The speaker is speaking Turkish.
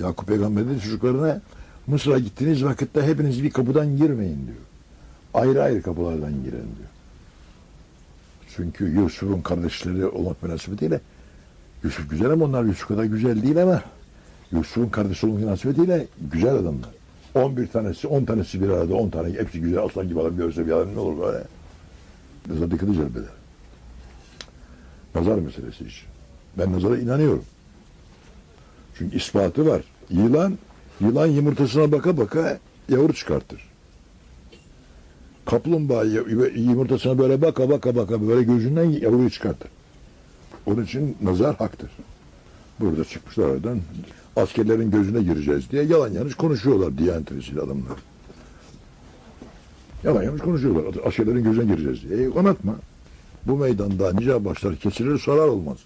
Yakup Peygamber de çocuklarına Mısır'a gittiğiniz vakitte hepiniz bir kapıdan girmeyin diyor. Ayrı ayrı kapılardan girin diyor. Çünkü Yusuf'un kardeşleri olmak münasebetiyle Yusuf güzel ama onlar Yusuf kadar güzel değil ama Yusuf'un kardeşi olmak münasebetiyle güzel adamlar. 11 tanesi, 10 tanesi bir arada, 10 tane hepsi güzel aslan gibi adam görse bir adam ne olur böyle. Nazar dikkati celbeder. Nazar meselesi iş. Ben nazara inanıyorum. Çünkü ispatı var. Yılan, yılan yumurtasına baka baka yavru çıkartır. Kaplumbağa yumurtasına böyle baka baka baka böyle gözünden yavruyu çıkartır. Onun için nazar haktır. Burada çıkmışlar oradan askerlerin gözüne gireceğiz diye yalan yanlış konuşuyorlar Diyanet Reisi'yle adamlar. Yalan yanlış konuşuyorlar. Askerlerin gözüne gireceğiz diye. E, anlatma. Bu meydanda nice başlar kesilir sarar olmaz.